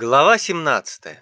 Глава 17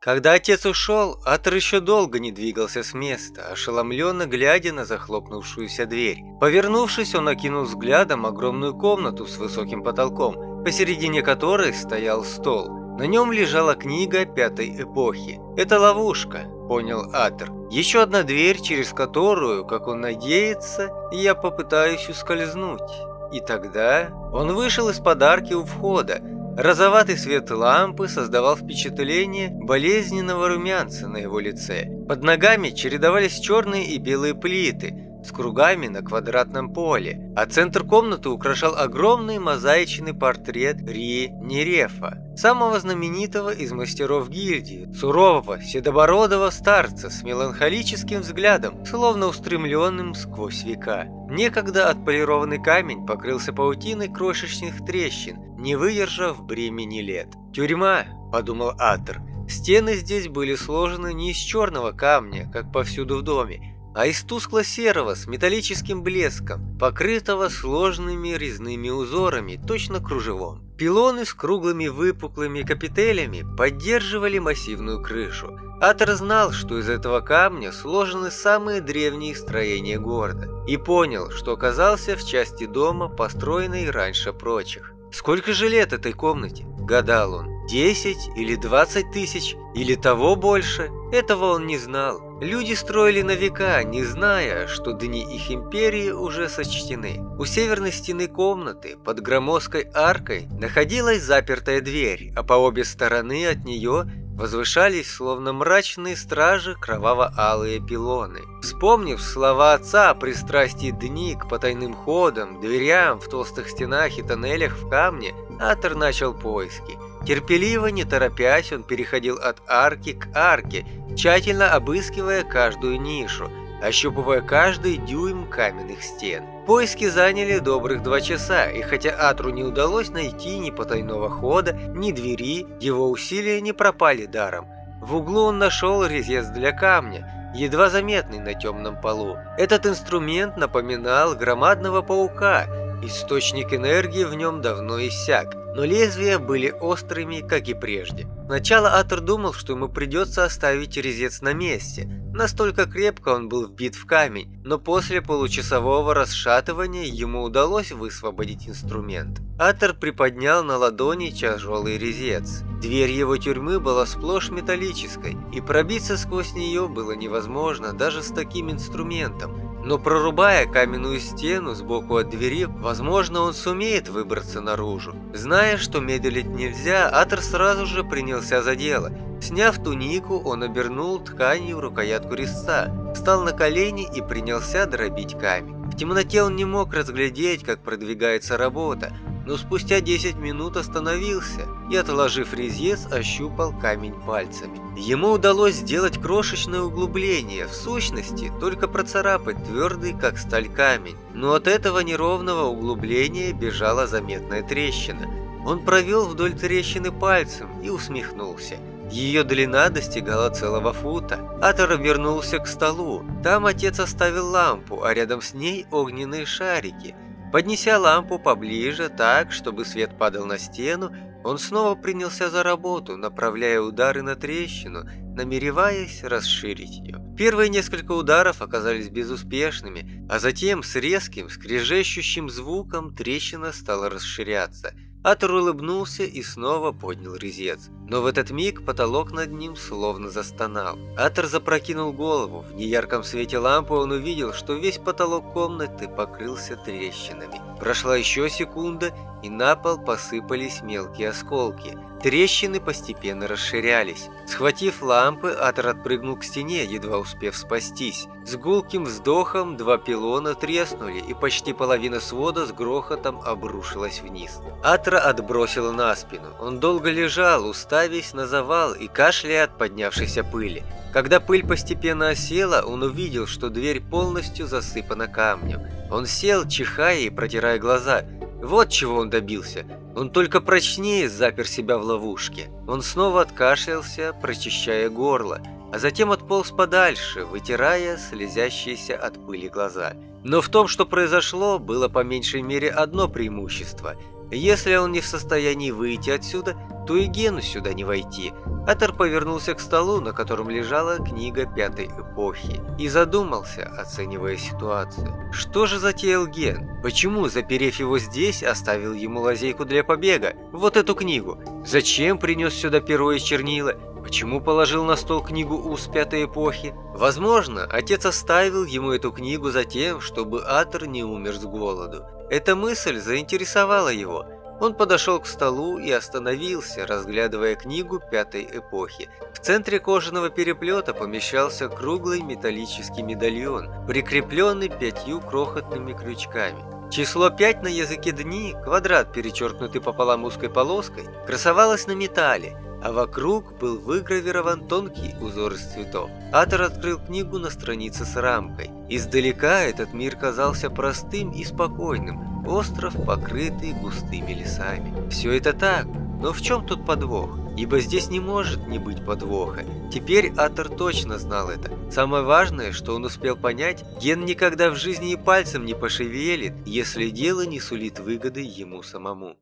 Когда отец ушел, Атор еще долго не двигался с места, ошеломленно глядя на захлопнувшуюся дверь. Повернувшись, он окинул взглядом огромную комнату с высоким потолком, посередине которой стоял стол. На нем лежала книга пятой эпохи. «Это ловушка», — понял Атор. «Еще одна дверь, через которую, как он надеется, я попытаюсь ускользнуть». И тогда он вышел из подарки у входа, Розоватый свет лампы создавал впечатление болезненного румянца на его лице. Под ногами чередовались черные и белые плиты с кругами на квадратном поле, а центр комнаты украшал огромный мозаичный портрет Ри Нерефа, самого знаменитого из мастеров гильдии, сурового, седобородого старца с меланхолическим взглядом, словно устремленным сквозь века. Некогда отполированный камень покрылся паутиной крошечных трещин, не выдержав бремени лет. «Тюрьма», – подумал Атер. Стены здесь были сложены не из черного камня, как повсюду в доме, а из тускло-серого с металлическим блеском, покрытого сложными резными узорами, точно кружевом. Пилоны с круглыми выпуклыми капителями поддерживали массивную крышу. Атер знал, что из этого камня сложены самые древние строения города, и понял, что оказался в части дома, построенной раньше прочих. Сколько же лет этой комнате? Гадал он. 10 или 20 тысяч, или того больше? Этого он не знал. Люди строили на века, не зная, что дни их империи уже сочтены. У северной стены комнаты, под громоздкой аркой, находилась запертая дверь, а по обе стороны от нее возвышались, словно мрачные стражи, кроваво-алые пилоны. Вспомнив слова отца о пристрастии дни к потайным ходам, дверям в толстых стенах и тоннелях в камне, Атор начал поиски. Терпеливо, не торопясь, он переходил от арки к арке, тщательно обыскивая каждую нишу, ощупывая каждый дюйм каменных стен. Поиски заняли добрых два часа, и хотя Атру не удалось найти ни потайного хода, ни двери, его усилия не пропали даром. В углу он нашел резец для камня, едва заметный на темном полу. Этот инструмент напоминал громадного паука, источник энергии в нем давно иссяк но лезвия были острыми, как и прежде. Сначала Атор думал, что ему придется оставить резец на месте. Настолько крепко он был вбит в камень, но после получасового расшатывания ему удалось высвободить инструмент. Атор приподнял на ладони тяжелый резец. Дверь его тюрьмы была сплошь металлической, и пробиться сквозь нее было невозможно даже с таким инструментом. Но прорубая каменную стену сбоку от двери, возможно, он сумеет выбраться наружу. Зная, что медлить нельзя, Атор сразу же принялся за дело. Сняв тунику, он обернул тканью рукоятку резца, встал на колени и принялся дробить камень. В темноте он не мог разглядеть, как продвигается работа, но спустя 10 минут остановился и, отложив резец, ощупал камень пальцами. Ему удалось сделать крошечное углубление, в сущности, только процарапать твердый, как сталь камень. Но от этого неровного углубления бежала заметная трещина. Он провел вдоль трещины пальцем и усмехнулся. Ее длина достигала целого фута. Атор обернулся к столу. Там отец оставил лампу, а рядом с ней огненные шарики – Поднеся лампу поближе так, чтобы свет падал на стену, он снова принялся за работу, направляя удары на трещину, намереваясь расширить ее. Первые несколько ударов оказались безуспешными, а затем с резким, скрежещущим звуком трещина стала расширяться – Атор улыбнулся и снова поднял резец. Но в этот миг потолок над ним словно застонал. Атор запрокинул голову. В неярком свете лампы он увидел, что весь потолок комнаты покрылся трещинами. Прошла еще секунда, и на пол посыпались мелкие осколки. Трещины постепенно расширялись. Схватив лампы, Атор отпрыгнул к стене, едва успев спастись. С гулким вздохом два пилона треснули, и почти половина свода с грохотом обрушилась вниз. Атра отбросила на спину. Он долго лежал, уставясь на завал и кашляя от поднявшейся пыли. Когда пыль постепенно осела, он увидел, что дверь полностью засыпана камнем. Он сел, чихая и протирая глаза – вот чего он добился. Он только прочнее запер себя в ловушке. Он снова откашлялся, прочищая горло, а затем отполз подальше, вытирая слезящиеся от пыли глаза. Но в том, что произошло, было по меньшей мере одно преимущество. Если он не в состоянии выйти отсюда, то и Гену сюда не войти. Атор повернулся к столу, на котором лежала книга пятой эпохи, и задумался, оценивая ситуацию. Что же затеял Ген? Почему, заперев его здесь, оставил ему лазейку для побега? Вот эту книгу. Зачем принес сюда перо и чернила? Почему положил на стол книгу Уз пятой эпохи? Возможно, отец оставил ему эту книгу за тем, чтобы Атор не умер с голоду. Эта мысль заинтересовала его. Он подошел к столу и остановился, разглядывая книгу пятой эпохи. В центре кожаного переплета помещался круглый металлический медальон, прикрепленный пятью крохотными крючками. Число 5 на языке дни, квадрат, перечеркнутый пополам узкой полоской, красовалось на металле – а вокруг был выгравирован тонкий узор из цветов. Атор открыл книгу на странице с рамкой. Издалека этот мир казался простым и спокойным, остров, покрытый густыми лесами. Все это так, но в чем тут подвох? Ибо здесь не может не быть подвоха. Теперь Атор точно знал это. Самое важное, что он успел понять, Ген никогда в жизни и пальцем не пошевелит, если дело не сулит выгоды ему самому.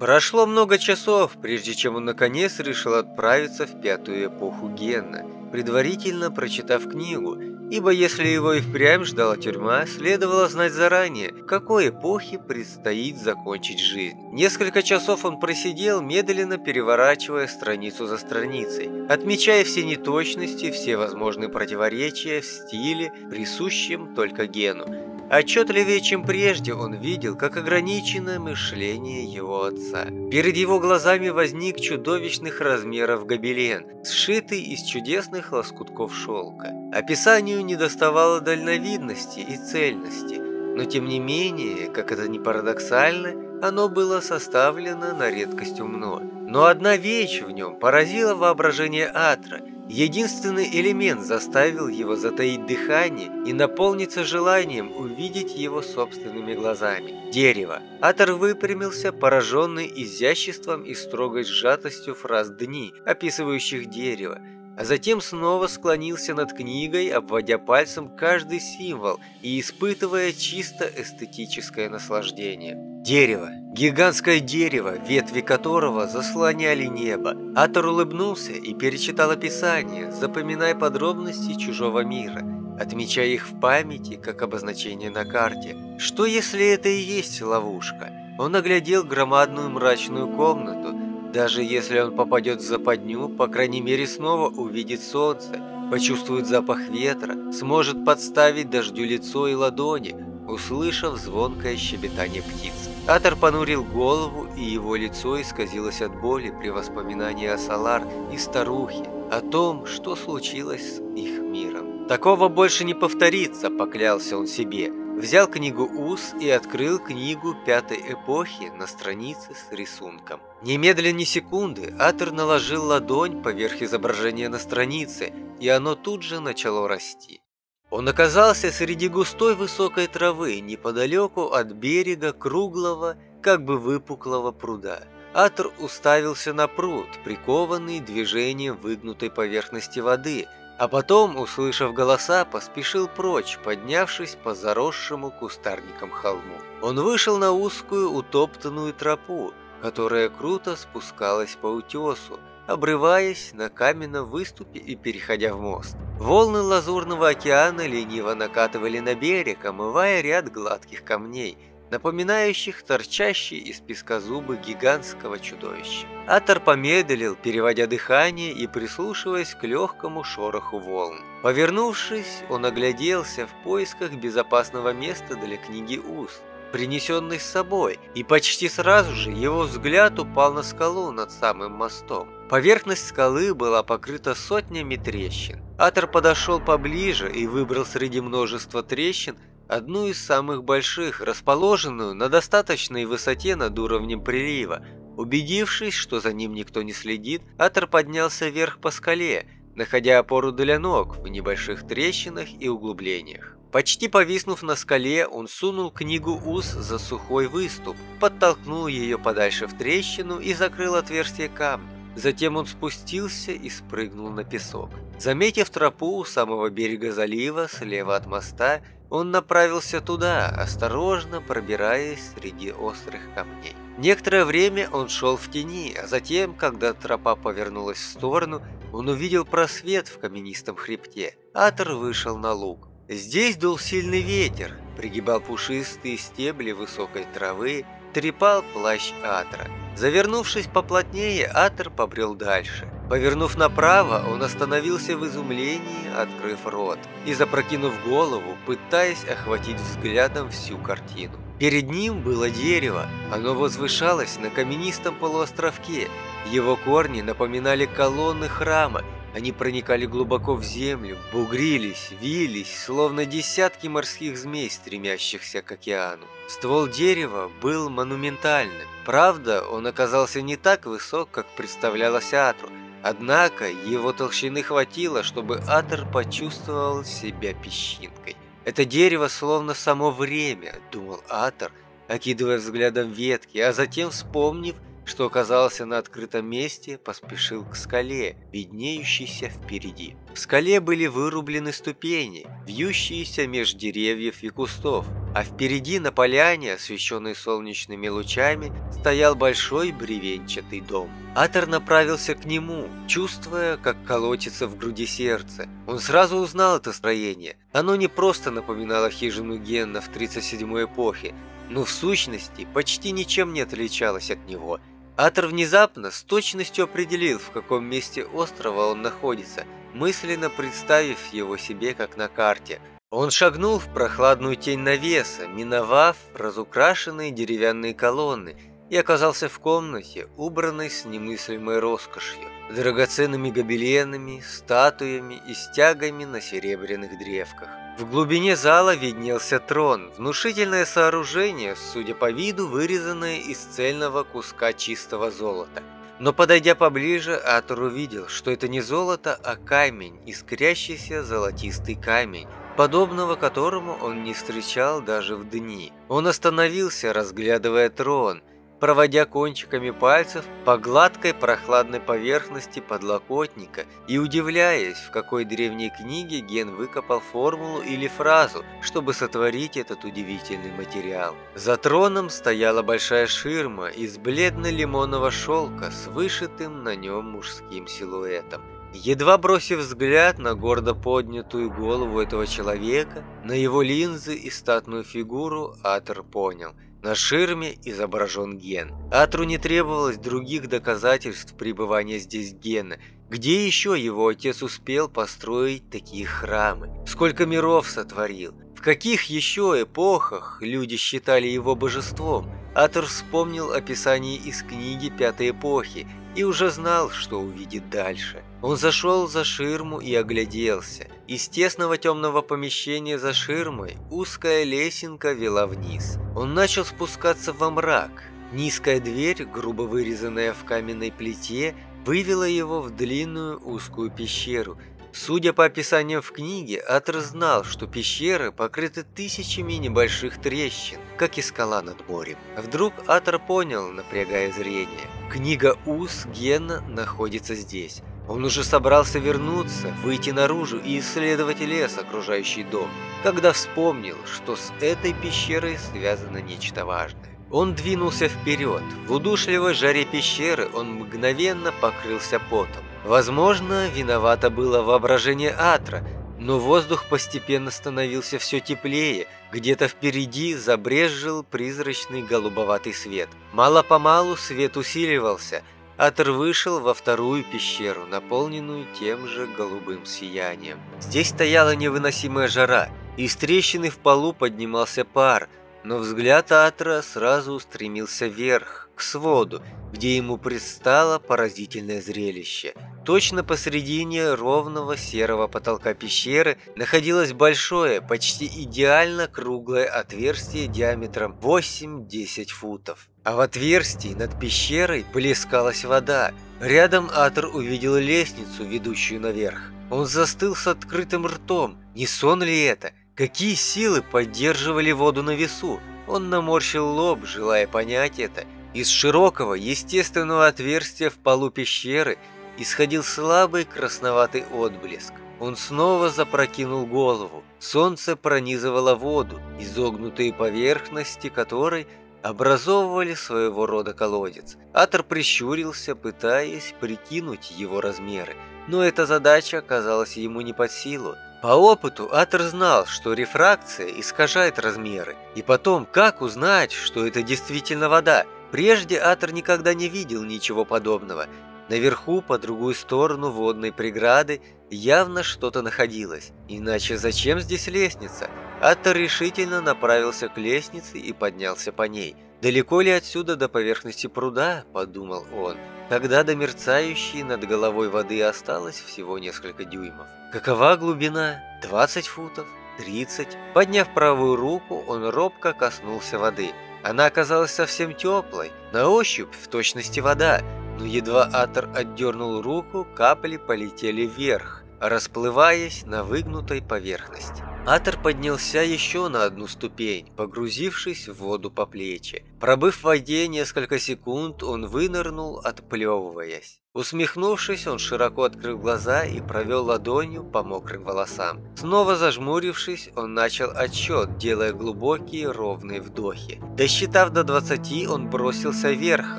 Прошло много часов, прежде чем он наконец решил отправиться в пятую эпоху Гена, предварительно прочитав книгу, ибо если его и впрямь ждала тюрьма, следовало знать заранее, какой эпохе предстоит закончить жизнь. Несколько часов он просидел, медленно переворачивая страницу за страницей, отмечая все неточности, все возможные противоречия в стиле, присущем только Гену, Отчетливее, чем прежде, он видел, как ограничено мышление его отца. Перед его глазами возник чудовищных размеров гобелен, сшитый из чудесных лоскутков шелка. Описанию недоставало дальновидности и цельности, но тем не менее, как это ни парадоксально, оно было составлено на редкость умно. Но одна вещь в нем поразила воображение Атра – Единственный элемент заставил его затаить дыхание и наполниться желанием увидеть его собственными глазами. Дерево. Атор выпрямился, пораженный изяществом и строгой сжатостью фраз дни, описывающих дерево, а затем снова склонился над книгой, обводя пальцем каждый символ и испытывая чисто эстетическое наслаждение. Дерево. Гигантское дерево, ветви которого заслоняли небо. Атор улыбнулся и перечитал описание, запоминая подробности чужого мира, отмечая их в памяти, как обозначение на карте. Что если это и есть ловушка? Он оглядел громадную мрачную комнату. Даже если он попадет в западню, по крайней мере снова увидит солнце, почувствует запах ветра, сможет подставить дождю лицо и ладони, услышав звонкое щебетание птиц. Атор понурил голову, и его лицо исказилось от боли при воспоминании о Салар и старухе, о том, что случилось с их миром. Такого больше не повторится, поклялся он себе. Взял книгу Ус и открыл книгу пятой эпохи на странице с рисунком. Немедленно ни секунды Атор наложил ладонь поверх изображения на странице, и оно тут же начало расти. Он оказался среди густой высокой травы, неподалеку от берега круглого, как бы выпуклого пруда. Атр уставился на пруд, прикованный движением выгнутой поверхности воды, а потом, услышав голоса, поспешил прочь, поднявшись по заросшему кустарникам холму. Он вышел на узкую утоптанную тропу, которая круто спускалась по утесу, обрываясь на каменном выступе и переходя в мост. Волны лазурного океана лениво накатывали на берег, омывая ряд гладких камней, напоминающих торчащие из песка зубы гигантского чудовища. Атор помедлил, переводя дыхание и прислушиваясь к легкому шороху волн. Повернувшись, он огляделся в поисках безопасного места для книги Уз принесенный с собой, и почти сразу же его взгляд упал на скалу над самым мостом. Поверхность скалы была покрыта сотнями трещин. Атор подошел поближе и выбрал среди множества трещин одну из самых больших, расположенную на достаточной высоте над уровнем прилива. Убедившись, что за ним никто не следит, Атор поднялся вверх по скале, находя опору для ног в небольших трещинах и углублениях. Почти повиснув на скале, он сунул книгу Уз за сухой выступ, подтолкнул ее подальше в трещину и закрыл отверстие камня. Затем он спустился и спрыгнул на песок. Заметив тропу у самого берега залива, слева от моста, он направился туда, осторожно пробираясь среди острых камней. Некоторое время он шел в тени, а затем, когда тропа повернулась в сторону, он увидел просвет в каменистом хребте. Атор вышел на луг. Здесь дул сильный ветер, пригибал пушистые стебли высокой травы, трепал плащ Атра. Завернувшись поплотнее, Атр побрел дальше. Повернув направо, он остановился в изумлении, открыв рот и запрокинув голову, пытаясь охватить взглядом всю картину. Перед ним было дерево, оно возвышалось на каменистом полуостровке, его корни напоминали колонны храма, они проникали глубоко в землю, бугрились, вились, словно десятки морских змей, стремящихся к океану. Ствол дерева был монументальным. Правда, он оказался не так высок, как представлялось Атру, однако его толщины хватило, чтобы Атр почувствовал себя песчинкой. Это дерево словно само время, думал Атор, окидывая взглядом ветки, а затем, вспомнив, что оказался на открытом месте, поспешил к скале, виднеющейся впереди. В скале были вырублены ступени, вьющиеся меж деревьев и кустов, а впереди на поляне, освещенной солнечными лучами, стоял большой бревенчатый дом. Атор направился к нему, чувствуя, как колотится в груди сердце. Он сразу узнал это строение. Оно не просто напоминало хижину Генна в 37-й эпохе, но в сущности почти ничем не отличалось от него – Атор внезапно с точностью определил, в каком месте острова он находится, мысленно представив его себе как на карте. Он шагнул в прохладную тень навеса, миновав разукрашенные деревянные колонны, и оказался в комнате, убранной с немыслимой роскошью, драгоценными гобеленами, статуями и стягами на серебряных древках. В глубине зала виднелся трон, внушительное сооружение, судя по виду, вырезанное из цельного куска чистого золота. Но подойдя поближе, Атор увидел, что это не золото, а камень, искрящийся золотистый камень, подобного которому он не встречал даже в дни. Он остановился, разглядывая трон, проводя кончиками пальцев по гладкой прохладной поверхности подлокотника и удивляясь, в какой древней книге Ген выкопал формулу или фразу, чтобы сотворить этот удивительный материал. За троном стояла большая ширма из бледно-лимонного шелка с вышитым на нем мужским силуэтом. Едва бросив взгляд на гордо поднятую голову этого человека, на его линзы и статную фигуру, Атер понял – на ширме изображен ген. Атру не требовалось других доказательств пребывания здесь гена. Где еще его отец успел построить такие храмы? Сколько миров сотворил? В каких еще эпохах люди считали его божеством? Атор вспомнил описание из книги Пятой эпохи и уже знал, что увидит дальше. Он зашел за ширму и огляделся. Из тесного темного помещения за ширмой узкая лесенка вела вниз. Он начал спускаться во мрак. Низкая дверь, грубо вырезанная в каменной плите, вывела его в длинную узкую пещеру. Судя по описаниям в книге, Атр знал, что пещеры покрыты тысячами небольших трещин, как и скала над морем. Вдруг Атр понял, напрягая зрение. Книга Ус Гена находится здесь. Он уже собрался вернуться, выйти наружу и исследовать лес, окружающий дом, когда вспомнил, что с этой пещерой связано нечто важное. Он двинулся вперед. В удушливой жаре пещеры он мгновенно покрылся потом. Возможно, виновато было воображение Атра, но воздух постепенно становился все теплее, где-то впереди забрезжил призрачный голубоватый свет. Мало-помалу свет усиливался – Атор вышел во вторую пещеру, наполненную тем же голубым сиянием. Здесь стояла невыносимая жара, из трещины в полу поднимался пар, но взгляд Атра сразу устремился вверх, к своду, где ему предстало поразительное зрелище. Точно посредине ровного серого потолка пещеры находилось большое, почти идеально круглое отверстие диаметром 8-10 футов. А в отверстии над пещерой плескалась вода. Рядом Атор увидел лестницу, ведущую наверх. Он застыл с открытым ртом. Не сон ли это? Какие силы поддерживали воду на весу? Он наморщил лоб, желая понять это. Из широкого, естественного отверстия в полу пещеры исходил слабый красноватый отблеск. Он снова запрокинул голову. Солнце пронизывало воду, изогнутые поверхности которой – образовывали своего рода колодец. Атор прищурился, пытаясь прикинуть его размеры, но эта задача оказалась ему не под силу. По опыту Атор знал, что рефракция искажает размеры, и потом, как узнать, что это действительно вода? Прежде Атор никогда не видел ничего подобного. Наверху, по другую сторону водной преграды, явно что-то находилось. Иначе зачем здесь лестница? Атор решительно направился к лестнице и поднялся по ней. «Далеко ли отсюда до поверхности пруда?» – подумал он. Когда до мерцающей над головой воды осталось всего несколько дюймов. Какова глубина? 20 футов? 30? Подняв правую руку, он робко коснулся воды. Она оказалась совсем теплой, на ощупь в точности вода, но едва Атор отдернул руку, капли полетели вверх, расплываясь на выгнутой поверхности. Атор поднялся еще на одну ступень, погрузившись в воду по плечи. Пробыв в воде несколько секунд, он вынырнул, отплевываясь. Усмехнувшись, он широко открыл глаза и провел ладонью по мокрым волосам. Снова зажмурившись, он начал отсчет, делая глубокие ровные вдохи. Досчитав до 20, он бросился вверх,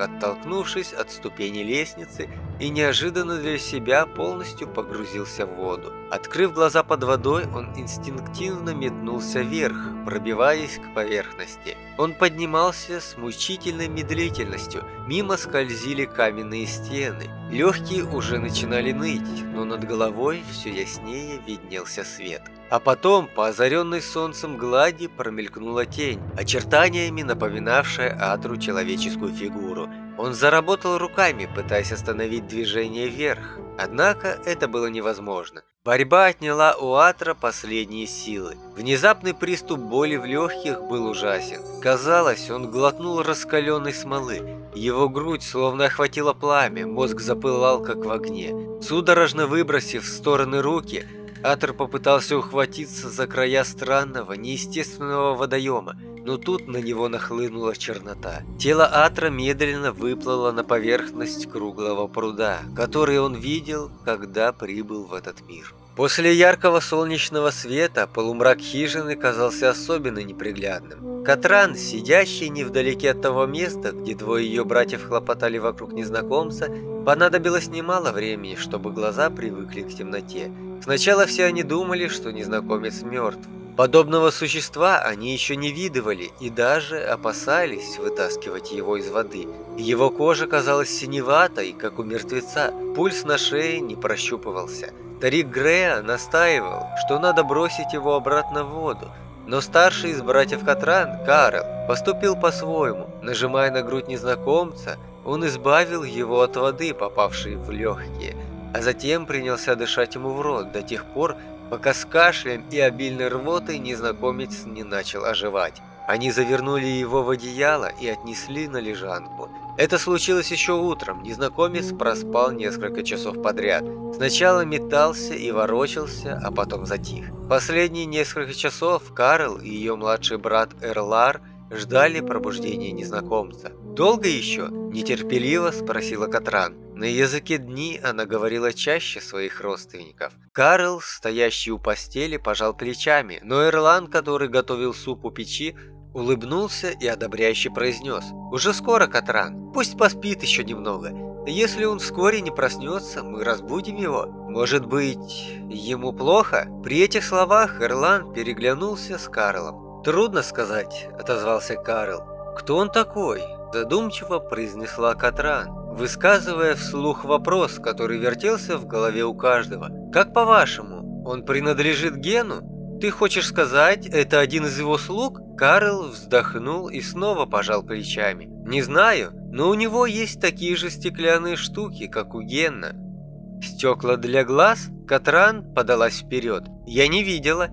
оттолкнувшись от ступени лестницы и неожиданно для себя полностью погрузился в воду. Открыв глаза под водой, он инстинктивно метнулся вверх, пробиваясь к поверхности. Он поднимался с мучительной медлительностью, мимо скользили каменные стены. Легкие уже начинали ныть, но над головой все яснее виднелся свет. А потом по озаренной солнцем глади промелькнула тень, очертаниями напоминавшая Атру человеческую фигуру – он заработал руками, пытаясь остановить движение вверх, однако это было невозможно. Борьба отняла у Атра последние силы. Внезапный приступ боли в легких был ужасен. Казалось, он глотнул раскаленной смолы. Его грудь словно охватило пламя, мозг запылал, как в огне. Судорожно выбросив в стороны руки, Атр попытался ухватиться за края странного, неестественного водоема, но тут на него нахлынула чернота. Тело Атра медленно выплыло на поверхность круглого пруда, который он видел, когда прибыл в этот мир. После яркого солнечного света полумрак хижины казался особенно неприглядным. Катран, сидящий невдалеке от того места, где двое ее братьев хлопотали вокруг незнакомца, понадобилось немало времени, чтобы глаза привыкли к темноте. Сначала все они думали, что незнакомец мертв. Подобного существа они еще не видывали и даже опасались вытаскивать его из воды. Его кожа казалась синеватой, как у мертвеца, пульс на шее не прощупывался. Тарик Грея настаивал, что надо бросить его обратно в воду, но старший из братьев Катран, Карл, поступил по-своему. Нажимая на грудь незнакомца, он избавил его от воды, попавшей в легкие, а затем принялся дышать ему в рот до тех пор, пока с кашлем и обильной рвотой незнакомец не начал оживать. Они завернули его в одеяло и отнесли на лежанку. Это случилось еще утром. Незнакомец проспал несколько часов подряд. Сначала метался и ворочался, а потом затих. Последние несколько часов Карл и ее младший брат Эрлар ждали пробуждения незнакомца. «Долго еще?» – нетерпеливо спросила Катран. На языке дни она говорила чаще своих родственников. Карл, стоящий у постели, пожал плечами, но Эрлан, который готовил суп у печи, улыбнулся и одобряюще произнес. «Уже скоро, Катран. Пусть поспит еще немного. Если он вскоре не проснется, мы разбудим его. Может быть, ему плохо?» При этих словах Эрлан переглянулся с Карлом. «Трудно сказать», — отозвался Карл. «Кто он такой?» – задумчиво произнесла Катран высказывая вслух вопрос, который вертелся в голове у каждого. «Как по-вашему, он принадлежит Гену? Ты хочешь сказать, это один из его слуг?» Карл вздохнул и снова пожал плечами. «Не знаю, но у него есть такие же стеклянные штуки, как у Гена». «Стекла для глаз?» Катран подалась вперед. «Я не видела».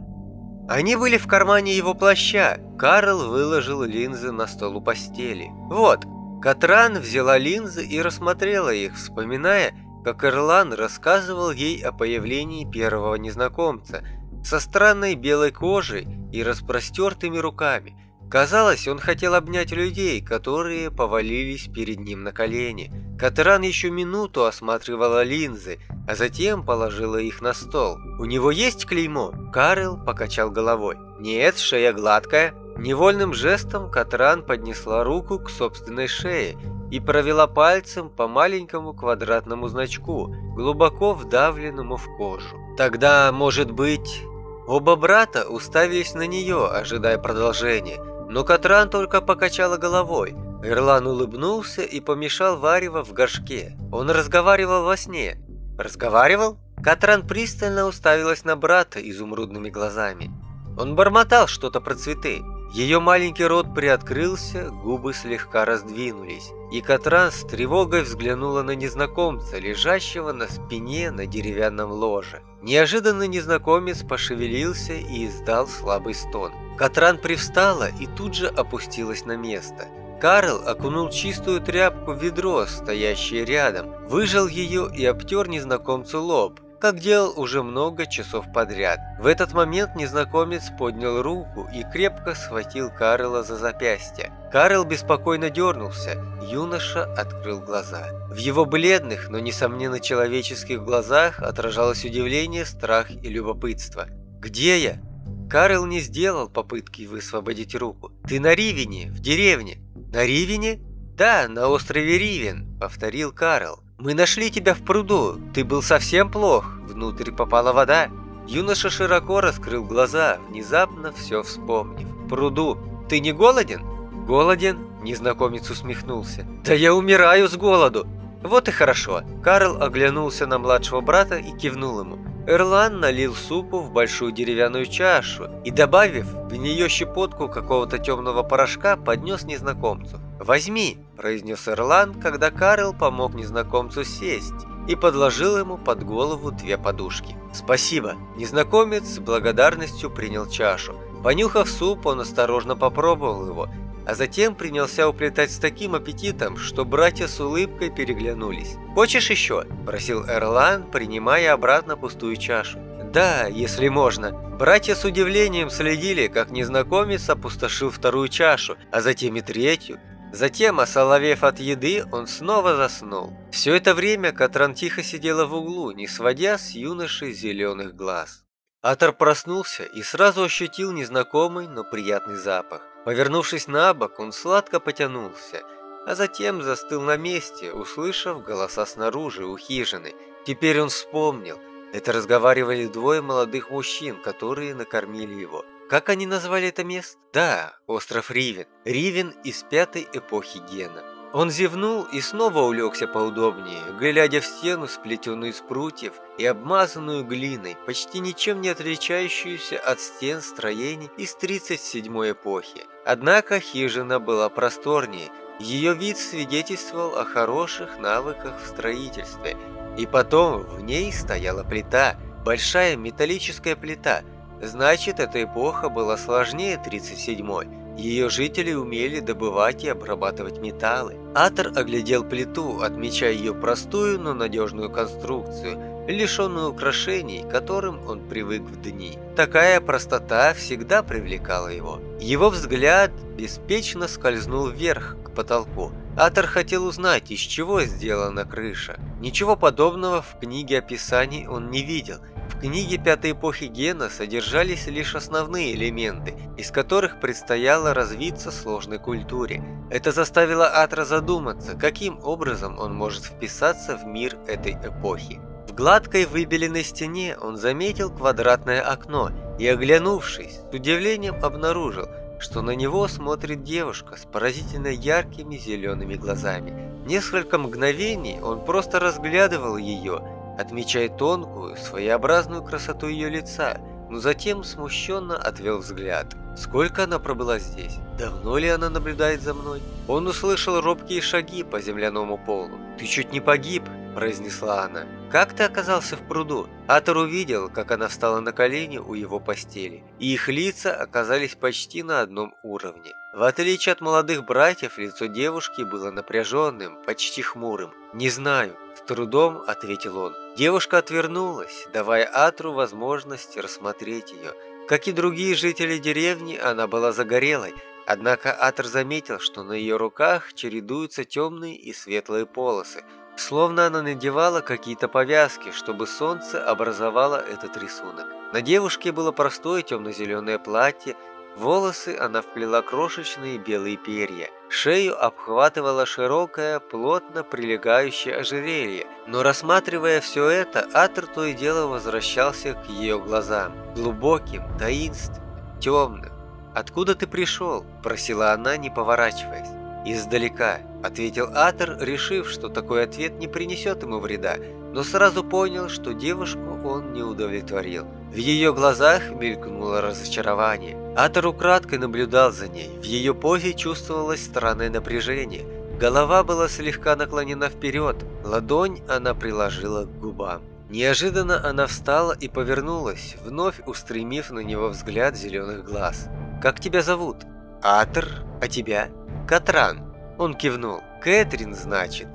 Они были в кармане его плаща. Карл выложил линзы на стол у постели. «Вот, Катран взяла линзы и рассмотрела их, вспоминая, как Эрлан рассказывал ей о появлении первого незнакомца со странной белой кожей и распростертыми руками. Казалось, он хотел обнять людей, которые повалились перед ним на колени. Катран еще минуту осматривала линзы, а затем положила их на стол. «У него есть клеймо?» Карл покачал головой. «Нет, шея гладкая». Невольным жестом Катран поднесла руку к собственной шее и провела пальцем по маленькому квадратному значку, глубоко вдавленному в кожу. Тогда, может быть... Оба брата уставились на нее, ожидая продолжения, но Катран только покачала головой. Эрлан улыбнулся и помешал варево в горшке. Он разговаривал во сне. Разговаривал? Катран пристально уставилась на брата изумрудными глазами. Он бормотал что-то про цветы. Ее маленький рот приоткрылся, губы слегка раздвинулись, и Катран с тревогой взглянула на незнакомца, лежащего на спине на деревянном ложе. Неожиданно незнакомец пошевелился и издал слабый стон. Катран привстала и тут же опустилась на место. Карл окунул чистую тряпку в ведро, стоящее рядом, выжал ее и обтер незнакомцу лоб, как делал уже много часов подряд. В этот момент незнакомец поднял руку и крепко схватил Карла за запястье. Карл беспокойно дернулся, юноша открыл глаза. В его бледных, но несомненно человеческих глазах отражалось удивление, страх и любопытство. «Где я?» Карл не сделал попытки высвободить руку. «Ты на Ривине, в деревне». «На Ривине?» «Да, на острове Ривен», — повторил Карл. «Мы нашли тебя в пруду. Ты был совсем плох. Внутрь попала вода». Юноша широко раскрыл глаза, внезапно все вспомнив. «Пруду. Ты не голоден?» «Голоден?» – незнакомец усмехнулся. «Да я умираю с голоду!» «Вот и хорошо!» Карл оглянулся на младшего брата и кивнул ему. Эрлан налил супу в большую деревянную чашу и, добавив в нее щепотку какого-то темного порошка, поднес незнакомцу. «Возьми!» – произнес Эрлан, когда Карл помог незнакомцу сесть и подложил ему под голову две подушки. «Спасибо!» Незнакомец с благодарностью принял чашу. Понюхав суп, он осторожно попробовал его, а затем принялся уплетать с таким аппетитом, что братья с улыбкой переглянулись. «Хочешь еще?» – просил Эрлан, принимая обратно пустую чашу. «Да, если можно». Братья с удивлением следили, как незнакомец опустошил вторую чашу, а затем и третью, Затем, осоловев от еды, он снова заснул. Все это время Катран тихо сидела в углу, не сводя с юноши зеленых глаз. Атор проснулся и сразу ощутил незнакомый, но приятный запах. Повернувшись на бок, он сладко потянулся, а затем застыл на месте, услышав голоса снаружи у хижины. Теперь он вспомнил. Это разговаривали двое молодых мужчин, которые накормили его. Как они назвали это место? Да, остров Ривен. Ривен из пятой эпохи Гена. Он зевнул и снова улегся поудобнее, глядя в стену, сплетенную из прутьев и обмазанную глиной, почти ничем не отличающуюся от стен строений из 37-й эпохи. Однако хижина была просторнее, ее вид свидетельствовал о хороших навыках в строительстве. И потом в ней стояла плита, большая металлическая плита – Значит, эта эпоха была сложнее 37-й. Ее жители умели добывать и обрабатывать металлы. Атор оглядел плиту, отмечая ее простую, но надежную конструкцию, лишенную украшений, которым он привык в дни. Такая простота всегда привлекала его. Его взгляд беспечно скользнул вверх, к потолку. Атор хотел узнать, из чего сделана крыша. Ничего подобного в книге описаний он не видел – в книге пятой эпохи Гена содержались лишь основные элементы, из которых предстояло развиться сложной культуре. Это заставило Атра задуматься, каким образом он может вписаться в мир этой эпохи. В гладкой выбеленной стене он заметил квадратное окно и, оглянувшись, с удивлением обнаружил, что на него смотрит девушка с поразительно яркими зелеными глазами. Несколько мгновений он просто разглядывал ее – отмечая тонкую, своеобразную красоту ее лица, но затем смущенно отвел взгляд. Сколько она пробыла здесь? Давно ли она наблюдает за мной? Он услышал робкие шаги по земляному полу. «Ты чуть не погиб», – произнесла она. «Как ты оказался в пруду?» Атор увидел, как она встала на колени у его постели, и их лица оказались почти на одном уровне. В отличие от молодых братьев, лицо девушки было напряженным, почти хмурым. «Не знаю», – с трудом ответил он. Девушка отвернулась, давая Атру возможность рассмотреть ее. Как и другие жители деревни, она была загорелой, однако Атр заметил, что на ее руках чередуются темные и светлые полосы, словно она надевала какие-то повязки, чтобы солнце образовало этот рисунок. На девушке было простое темно-зеленое платье, волосы она вплела крошечные белые перья. Шею обхватывало широкое, плотно прилегающее ожерелье. Но рассматривая все это, Атер то и дело возвращался к ее глазам. Глубоким, таинственным, темным. «Откуда ты пришел?» – просила она, не поворачиваясь. «Издалека», – ответил Атер, решив, что такой ответ не принесет ему вреда, но сразу понял, что девушку он не удовлетворил. В ее глазах мелькнуло разочарование. Атер украдкой наблюдал за ней. В ее позе чувствовалось странное напряжение. Голова была слегка наклонена вперед, ладонь она приложила к губам. Неожиданно она встала и повернулась, вновь устремив на него взгляд зеленых глаз. «Как тебя зовут?» «Атер. А тебя?» «Катран». Он кивнул. «Кэтрин, значит?»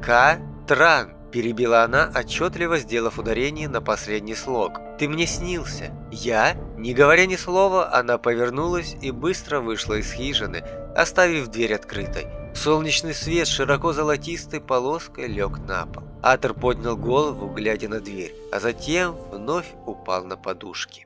«Катран», перебила она, отчетливо сделав ударение на последний слог. «Ты мне снился». «Я?» Не говоря ни слова, она повернулась и быстро вышла из хижины, оставив дверь открытой. Солнечный свет широко золотистой полоской лег на пол. Атер поднял голову, глядя на дверь, а затем вновь упал на подушки.